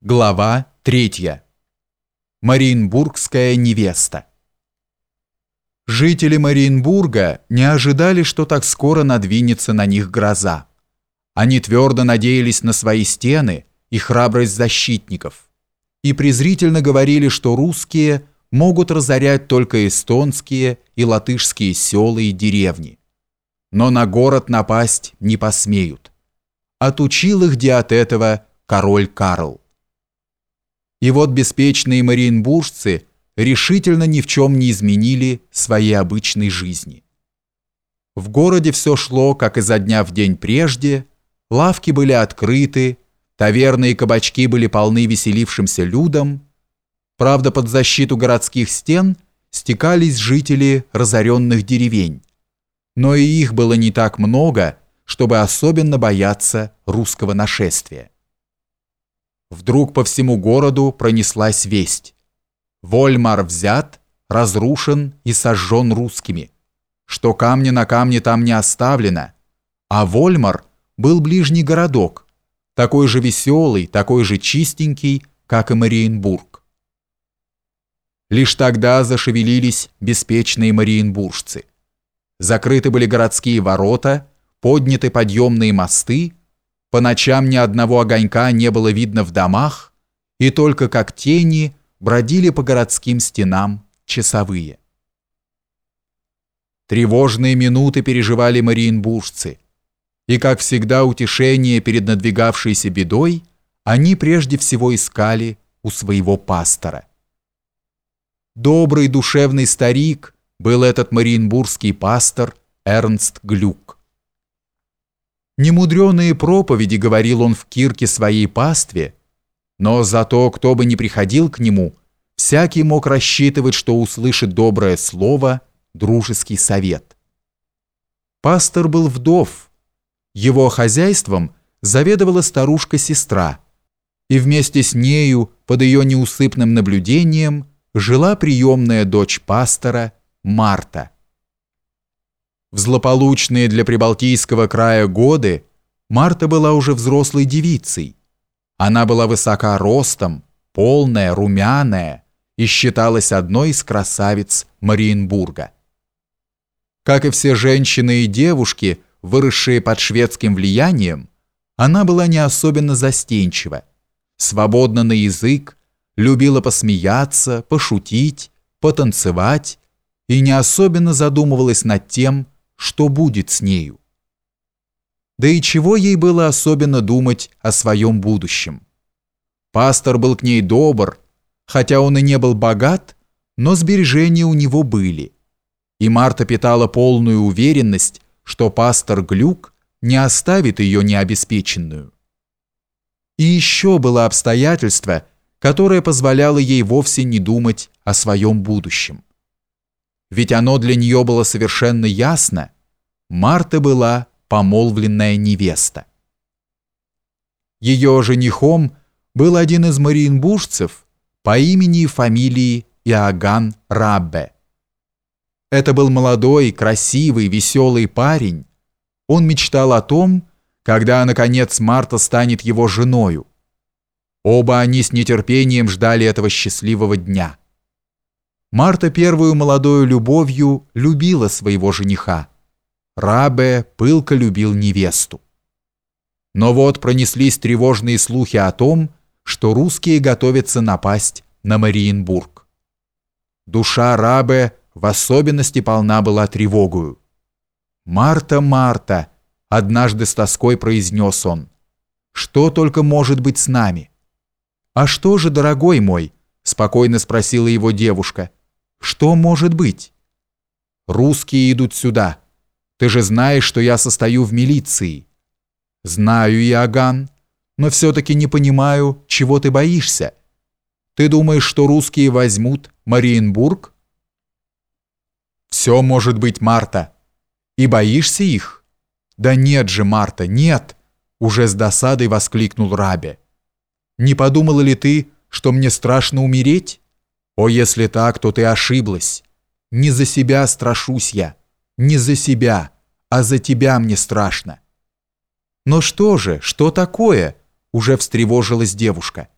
Глава 3. Мариенбургская невеста. Жители Мариенбурга не ожидали, что так скоро надвинется на них гроза. Они твердо надеялись на свои стены и храбрость защитников и презрительно говорили, что русские могут разорять только эстонские и латышские села и деревни. Но на город напасть не посмеют. Отучил их де от этого король Карл. И вот беспечные мариенбуржцы решительно ни в чем не изменили своей обычной жизни. В городе все шло, как изо дня в день прежде, лавки были открыты, таверны и кабачки были полны веселившимся людом, правда, под защиту городских стен стекались жители разоренных деревень, но и их было не так много, чтобы особенно бояться русского нашествия. Вдруг по всему городу пронеслась весть. Вольмар взят, разрушен и сожжен русскими, что камня на камне там не оставлено, а Вольмар был ближний городок, такой же веселый, такой же чистенький, как и Мариенбург. Лишь тогда зашевелились беспечные мариенбуржцы. Закрыты были городские ворота, подняты подъемные мосты, по ночам ни одного огонька не было видно в домах, и только как тени бродили по городским стенам часовые. Тревожные минуты переживали мариенбуржцы, и, как всегда, утешение перед надвигавшейся бедой они прежде всего искали у своего пастора. Добрый душевный старик был этот мариенбургский пастор Эрнст Глюк. Немудреные проповеди говорил он в кирке своей пастве, но зато, кто бы ни приходил к нему, всякий мог рассчитывать, что услышит доброе слово, дружеский совет. Пастор был вдов. Его хозяйством заведовала старушка-сестра, и вместе с нею, под ее неусыпным наблюдением, жила приемная дочь пастора Марта. В злополучные для Прибалтийского края годы Марта была уже взрослой девицей. Она была высока ростом, полная, румяная и считалась одной из красавиц Мариенбурга. Как и все женщины и девушки, выросшие под шведским влиянием, она была не особенно застенчива, свободна на язык, любила посмеяться, пошутить, потанцевать и не особенно задумывалась над тем, что будет с нею. Да и чего ей было особенно думать о своем будущем? Пастор был к ней добр, хотя он и не был богат, но сбережения у него были. И Марта питала полную уверенность, что пастор Глюк не оставит ее необеспеченную. И еще было обстоятельство, которое позволяло ей вовсе не думать о своем будущем ведь оно для нее было совершенно ясно. Марта была помолвленная невеста. Ее женихом был один из мариенбуржцев по имени и фамилии Иоганн Раббе. Это был молодой, красивый, веселый парень. Он мечтал о том, когда, наконец, Марта станет его женою. Оба они с нетерпением ждали этого счастливого дня. Марта первую молодою любовью любила своего жениха. Рабе пылко любил невесту. Но вот пронеслись тревожные слухи о том, что русские готовятся напасть на Мариенбург. Душа Рабе в особенности полна была тревогою. «Марта, Марта!» — однажды с тоской произнес он. «Что только может быть с нами?» «А что же, дорогой мой?» — спокойно спросила его девушка — что может быть? Русские идут сюда. Ты же знаешь, что я состою в милиции. Знаю, Иоганн, но все-таки не понимаю, чего ты боишься. Ты думаешь, что русские возьмут Мариенбург? Все может быть, Марта. И боишься их? Да нет же, Марта, нет, уже с досадой воскликнул Рабе. Не подумала ли ты, что мне страшно умереть? О, если так, то ты ошиблась. Не за себя страшусь я, не за себя, а за тебя мне страшно. Но что же, что такое? Уже встревожилась девушка.